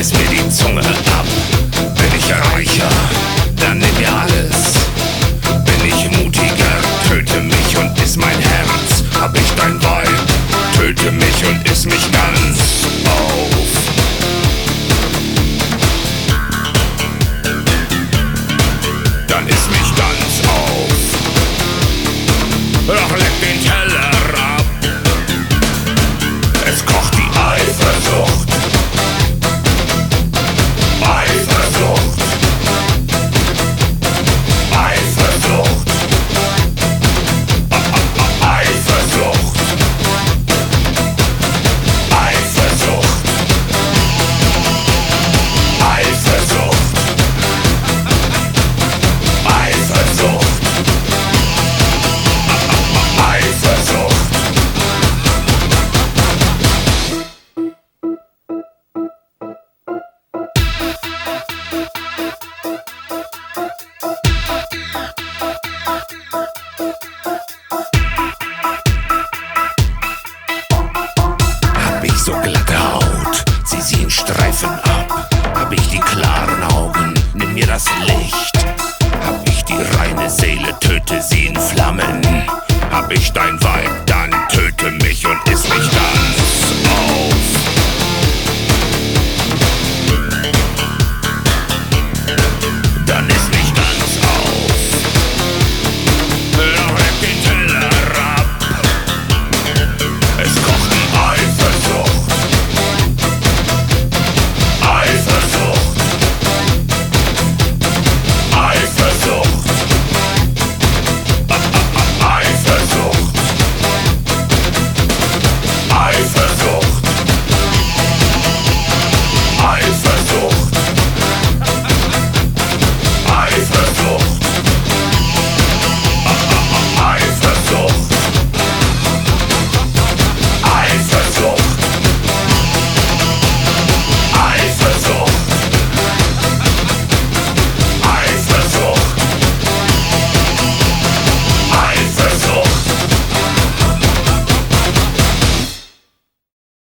beiß mir die Zunge ab. Bin ich reicher, dann nimm mir alles. Bin ich mutiger, töte mich und iss mein Herz. Hab ich dein Weib, töte mich und iss mich ganz auf. Haut, sie in Streifen ab. Hab ich die klaren Augen, nimm mir das Licht. Hab ich die reine Seele, töte sie in Flammen. Hab ich dein Weib,